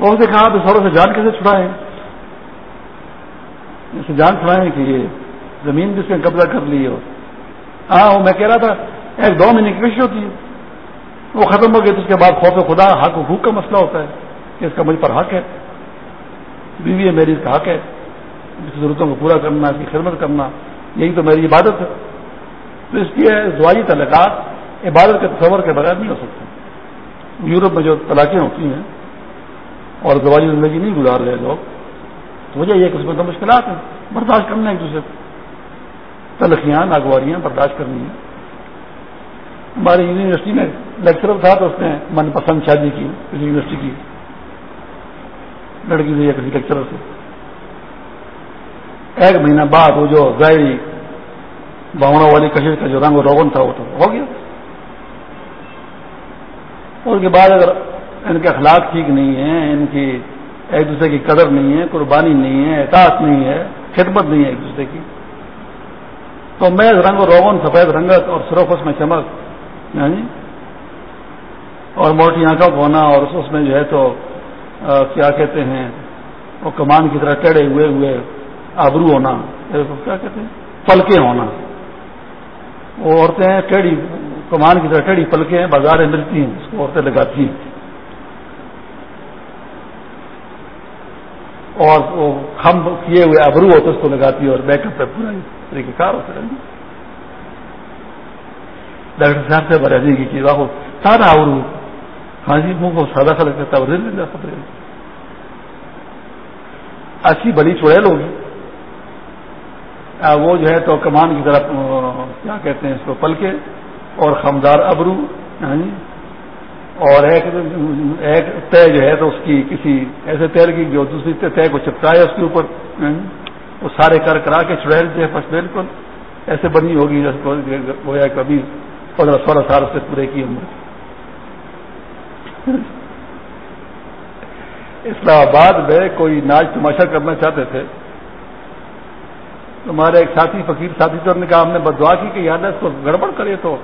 اسے کہا تو سوروں سے جان کیسے چھڑائے اسے جان چھڑائے کہ یہ زمین بھی اس نے قبضہ کر لی ہو ہاں وہ میں کہہ رہا تھا، ایک دو مہینے کی کوشش ہوتی ہے۔ وہ ختم ہو گئی تو اس کے بعد خوف خدا، حق حقوق کا مسئلہ ہوتا ہے کہ اس کا مجھ پر حق ہے۔ بیوی ہے، میری اس کا حق ہے۔ اس کی ضرورتوں کو پورا کرنا، اس کی خدمت کرنا، یہی تو میری عبادت ہے۔ تو اس لیے زوائی تعلقات عبادت کے تصور کے بغیر نہیں ہو سکتے۔ یورپ میں جو طلاقیں ہوتی ہیں اور زوائی زندگی نہیں گزار رہے لوگ وجہ یہ قسمت مشکلات ہیں، برداشت کرنا ایک دوسرے تلخیاں، ناگواریاں برداشت کرنی ہے ہماری یونیورسٹی میں لیکچرر تھا تو اس نے من پسند شادی کی کسی یونیورسٹی کی۔ لڑکی سے یا کسی لیکچرر سے۔ ایک مہینہ بعد وہ جو ظاہری باؤنوں والی کشش کا جو رنگ و روغن تھا وہ تو ہو گیا۔ اس کے بعد اگر ان کے اخلاق ٹھیک نہیں ہے ان کی ایک دوسرے کی قدر نہیں ہے، قربانی نہیں ہے احساس نہیں ہے، خدمت نہیں ہے ایک دوسرے کی۔ تو میں رنگ و روغن، سفید رنگت اور سروفس میں چمک یعنی؟ اور موٹی آنکھوں کو ہونا اور اس میں جو ہے تو کیا کہتے ہیں، وہ کمان کی طرح ٹیڑے ہوئے ہوئے آبرو ہونا۔ کیا کہتے ہیں؟ پلکے ہونا۔ وہ عورتیں ٹیڑھی، کمان کی طرح ٹیڑھی پلکے ہیں، بازاریں ملتی ہیں، اس کو عورتیں لگاتی ہیں۔ اور وہ ہم کیے ہوئے ابرو ہوتے اس کو لگاتی ہے اور بیک اپ پہ پورا طریقہ کار ہوتے رہتے جی۔ ڈاکٹر صاحب سے برادری کی چیز آپ سارا ابرو ہاں جی منہ کو سادہ سا لگتا ہے اچھی بڑی چڑیل ہوگی۔ وہ جو ہے تو کمان کی طرف کیا کہتے ہیں اس کو، پلکے اور خمدار ابرو ہاں جی؟ اور ایک ایک طے جو ہے تو اس کی کسی ایسے تیر کی جو دوسری طے کو چپکائے اس کے اوپر وہ سارے کر کرا کے چڑیل جو ہے بس بالکل ایسے بنی ہوگی جس کو گویا کبھی پندرہ سولہ سال سے پورے کی عمر۔ اسلام آباد میں کوئی ناچ تماشا کرنا چاہتے تھے۔ تمہارے ایک ساتھی، فقیر ساتھی سر نے کہا، ہم نے بدوا کی کہ یاد ہے اس کو گڑبڑ کرے تو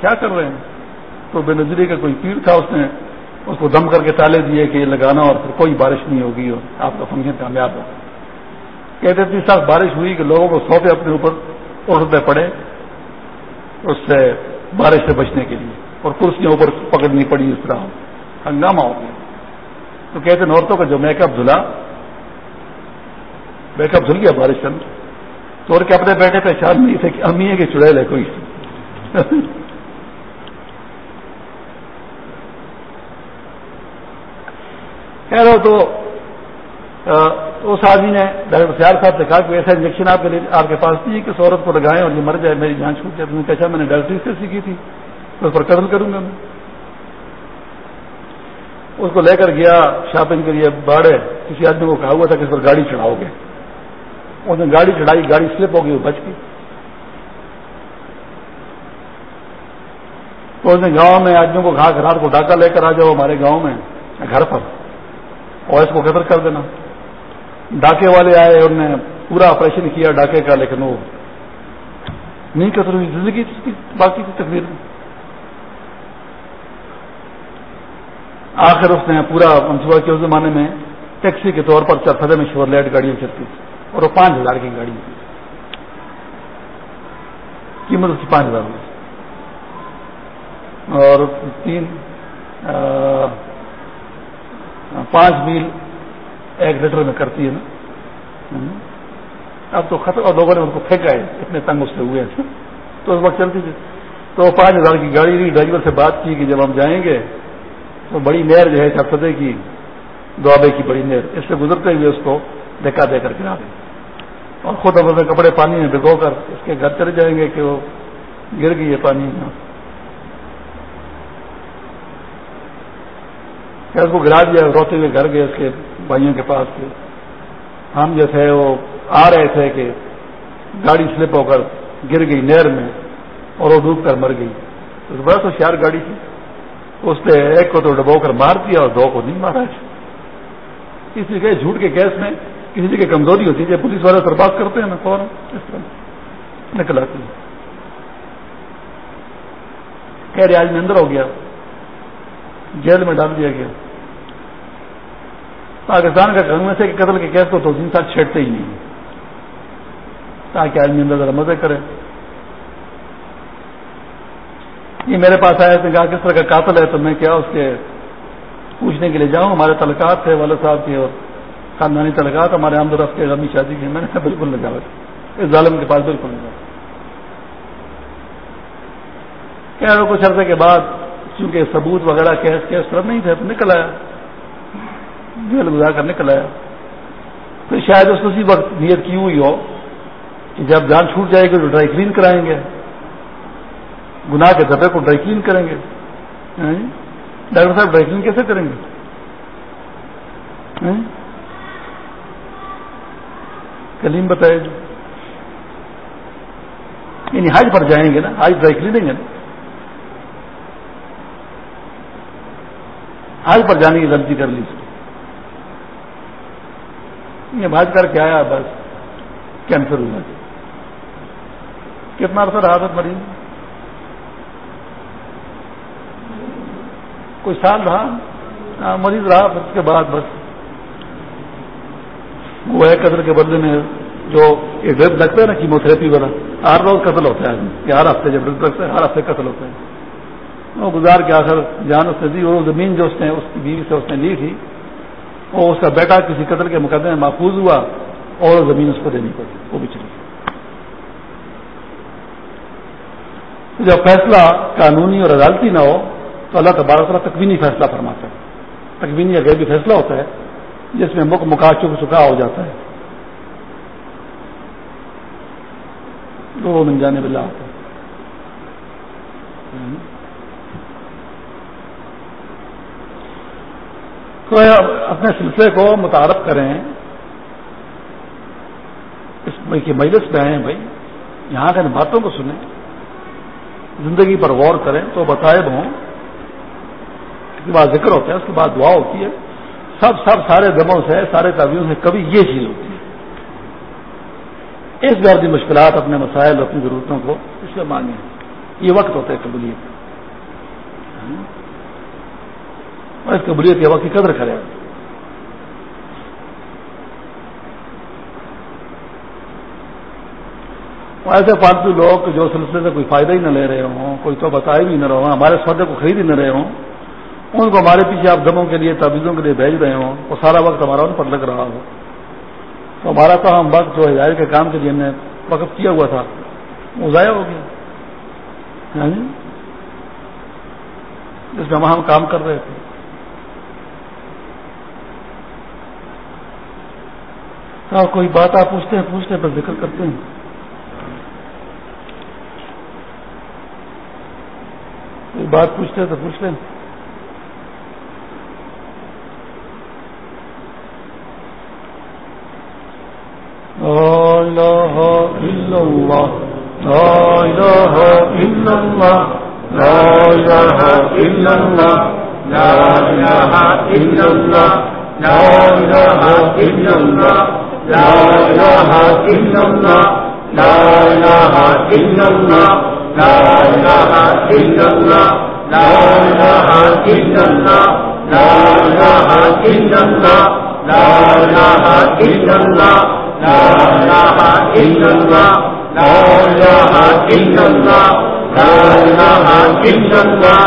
کیا کر رہے ہیں؟ تو بے نظری کا کوئی پیر تھا اس نے، اس کو دم کر کے تالے دیے کہ یہ لگانا اور پھر کوئی بارش نہیں ہوگی اور آپ کا فنکشن کامیاب ہو۔ کہتے تھے ساتھ بارش ہوئی کہ لوگوں کو سوتے اپنے اوپر اڑتے پڑے اس سے بارش سے بچنے کے لیے اور کرسیوں اوپر پکڑنی پڑی اس طرح۔ ہنگامہ ہو گیا۔ تو کہتے ہیں، عورتوں کا جو میک اپ دھلا، میک اپ دھل گیا بارش چند تو اور کہ اپنے بیٹے پہچان نہیں تھے کہ امی ہے کہ چڑیل ہے، کوئی۔ خیر ہو تو اس آدمی نے ڈاکٹر سیار صاحب سے کہا کہ ایسا انجیکشن آپ کے لیے، آپ کے پاس نہیں کہ عورت کو لگائیں اور یہ مر جائے، میری جان چھوٹ جائے۔ کہا میں نے اچھا، ڈاکٹری سے سیکھی تھی۔ تو اس پر قتل کروں گا۔ میں اس کو لے کر گیا، شاپنگ کے لیے باڑے۔ کسی آدمی کو کہا ہوا تھا کہ اس پر گاڑی چڑھاؤ گے۔ اس نے گاڑی چڑھائی، گاڑی سلپ ہو گئی، وہ بچ گئی۔ تو اس نے گاؤں میں آدمیوں کو کہا کہ رات کو ڈاکہ لے کر آ جاؤ ہمارے گاؤں میں، گھر پر۔ اور اس کو قدر کر دینا۔ ڈاکے والے آئے انہوں نے پورا آپریشن کیا ڈاکے کا، لیکن وہ نہیں قدر ہوئی۔ زندگی باقی کی تقریر۔ میں آخر اس نے پورا منصوبہ کے اس زمانے میں ٹیکسی کے طور پر چرفدے میں شور لائٹ گاڑیاں چلتی تھی اور وہ پانچ ہزار کی گاڑی قیمت اس کی پانچ ہزار اور تین پانچ میل ایک لیٹر میں کرتی ہے نا۔ اب تو خطرہ لوگوں نے ان کو پھینکا ہے، اتنے تنگ اس سے ہوئے ہیں۔ تو اس وقت چلتی تھی۔ تو پانچ ہزار کی گاڑی رہی، ڈرائیور سے بات کی کہ جب ہم جائیں گے، تو بڑی نہر جو ہے چرسدے کی، دوابے کی بڑی نہر، اس سے گزرتے ہوئے اس کو دیکھا دے کر گرا دیں اور خود ہم اپنے کپڑے پانی میں بھگو کر اس کے گھر چلے جائیں گے کہ وہ گر گئی ہے پانی۔ میں اس کو گرا دیا، روتے ہوئے گھر گئے اس کے بھائیوں کے پاس کے۔ ہم جو تھے وہ آ رہے تھے کہ گاڑی سلپ ہو کر گر گئی نہر میں اور وہ ڈوب کر مر گئی۔ بڑا تو شیار گاڑی تھی۔ اس نے ایک کو تو ڈبو کر مار دیا اور دو کو نہیں مارا۔ اس لیے جھوٹ کے گیس میں کسی کی کمزوری ہوتی ہے، پولیس والے پر بات کرتے ہیں نا فوراً اس طرح۔ نکل آتی ہے۔ خیر آج میں اندر ہو گیا، جیل میں ڈال دیا گیا۔ پاکستان کا قانون سے قتل کے کیس کو دو دن ساتھ چھیڑتے ہی نہیں۔ تاکہ آدمی اندر ذرا مزے کرے۔ یہ میرے پاس آیا تھا کہا، کس طرح کا قاتل ہے تو میں کیا اس کے پوچھنے کے لیے جاؤں؟ ہمارے تعلقات تھے، والد صاحب کے اور خاندانی تعلقات، ہمارے آمد رفت کے غمی شادی کی میں نے بالکل نہ جاؤ اس ظالم کے پاس بالکل نہ جاؤ کہہ کچھ عرصے کے بعد، چونکہ ثبوت وغیرہ کیس کیس طرف نہیں تھے، تو نکل آیا۔ جیل گزار کر نکل آیا پھر شاید اس اسی وقت نیت کی ہوئی ہو کہ جب جان چھوٹ جائے گی تو ڈرائی کلین کرائیں گے۔ گناہ کے دبے کو ڈرائی کلین کریں گے۔ ڈاکٹر صاحب، ڈرائی کلین کیسے کریں گے؟ کلیم بتائے جی یعنی حج پر جائیں گے نا، حج ڈرائی کلیننگ ہے نا۔ حج پر جانے کی غلطی کر لی۔ یہ بھاج کر کے آیا بس کینسر ہوا کتنا عرصہ رہا تھا مریض؟ کوئی سال رہا؟ ہاں، مریض رہا اس کے بعد بس۔ وہ ہے قدر کے بدلے میں جو ایک ڈرپ لگتا ہے نا کیموتھراپی والا۔ ہر روز قتل ہوتا ہے۔ کہ ہر ہفتے جب ڈرپ لگتا ہے ہر ہفتے قتل ہوتا ہے۔ وہ گزار کے آخر جان اس نے دی وہ زمین جو اس نے، اس کی بیوی سے اس نے لی تھی وہ اس کا بیٹا کسی قتل کے مقدمے میں محفوظ ہوا اور زمین اس کو دینی پڑی، وہ بھی چلی جب فیصلہ قانونی اور عدالتی نہ ہو، تو اللہ تبارک تعالیٰ تکوینی فیصلہ فرماتا ہے۔ تکوینی اگر بھی فیصلہ ہوتا ہے، جس میں مک مکا چک چکا ہو جاتا ہے۔ وہ من جانے والا ہوتا ہے۔ تو اپنے سلسلے کو متعارف کریں۔ اس کی مجلس میں آئے بھائی، یہاں کے باتوں کو سنیں، زندگی پر غور کریں، تو بتائے ہوں۔ اس کے بعد ذکر ہوتا ہے، اس کے بعد دعا ہوتی ہے۔ سب سب، سارے دموں سے، سارے تعبیروں سے کبھی یہ چیز ہوتی ہے۔ اس بار کی مشکلات، اپنے مسائل، اپنی ضرورتوں کو اس میں مانگیں۔ یہ وقت ہوتا ہے قبولیت۔ اور اس قبولیت کے وقت کی قدر کرے ایسے فالتو لوگ جو سلسلے سے کوئی فائدہ ہی نہ لے رہے ہوں، کوئی تو بتائے بھی نہ رہے ہوں ہمارے سودے کو خرید ہی نہ رہے ہوں، ان کو ہمارے پیچھے آپ دموں کے لیے تعویذوں کے لیے بھیج رہے ہوں، وہ سارا وقت ہمارا ان پر لگ رہا ہو۔ تو ہمارا تو ہم وقت جو ہدایت کے کام کے لیے ہم نے وقت کیا ہوا تھا، وہ ضائع ہو گیا۔ یعنی، جس میں ہم کام کر رہے تھے۔ ہاں کوئی بات آپ پوچھتے ہیں پوچھتے ہیں، پر ذکر کرتے ہیں۔ کوئی بات پوچھتے ہیں تو پوچھتے ہیں لا إله إلا الله لا إله إلا الله لا إله إلا الله لا إله إلا الله لا إله إلا الله لا إله إلا الله لا إله إلا الله لا إله إلا الله لا إله إلا الله لا إله إلا الله لا إله إلا الله لا إله إلا الله لا إله إلا الله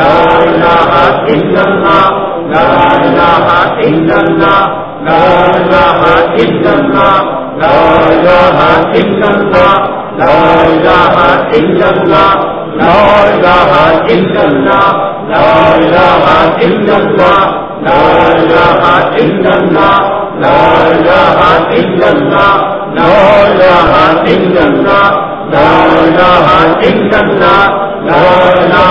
لا إله إلا الله لا إله إلا الله لا إله إلا الله. لا إله إلا الله. لا إله إلا الله. لا إله إلا الله. لا إله إلا الله. لا إله إلا الله. لا إله إلا الله. لا إله إلا الله. لا إله إلا الله. اللہ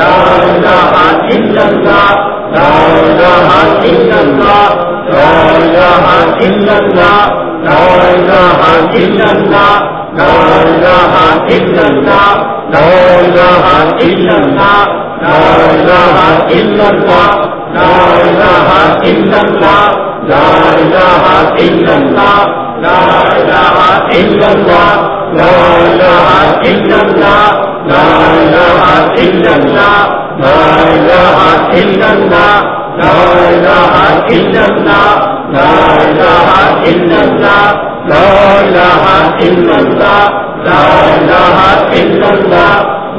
لا إله إلا الله لا إله إلا الله لا إله إلا الله لا إله إلا الله لا إله إلا الله لا إله إلا الله لا إله إلا الله لا إله إلا الله لا إله إلا الله لا إله إلا الله لا إله إلا الله لا إله إلا الله لا إله إلا الله لا إله إلا الله لا إله إلا الله لا إله إلا الله لا إله إلا الله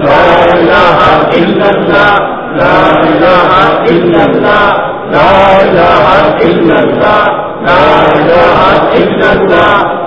لا إله إلا الله لا إله إلا الله لا إله إلا الله لا إله إلا الله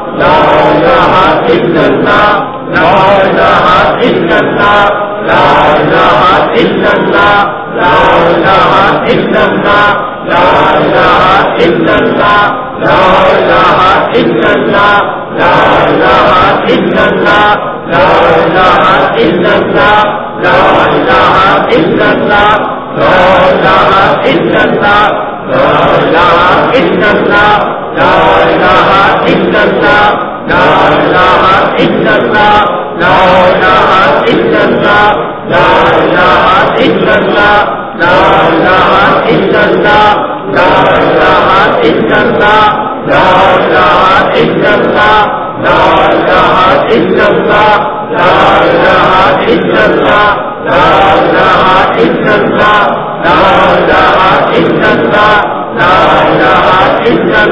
لا إله إلا الله لا إله إلا الله لا إله إلا الله لا إله إلا الله لا إله إلا الله لا إله إلا الله لا إله إلا الله لا إله إلا الله لا إله إلا الله لا إله إلا الله لا إله إلا الله لا الہ الا لا الہ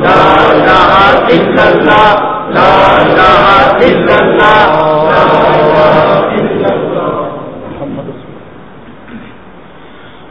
لا الہ الا اللہ لا الہ الا اللہ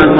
اللہ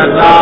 اللہ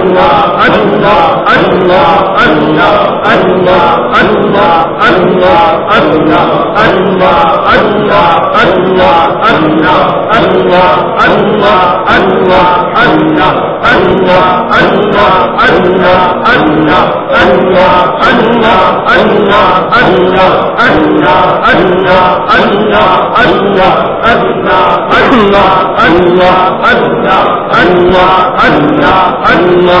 اللہ اللہ اللہ اللہ اللہ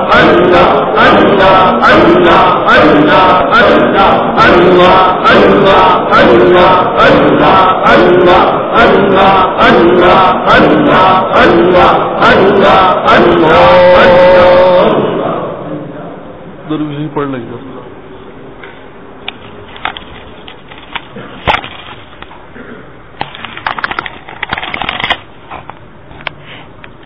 پڑھ لیں گے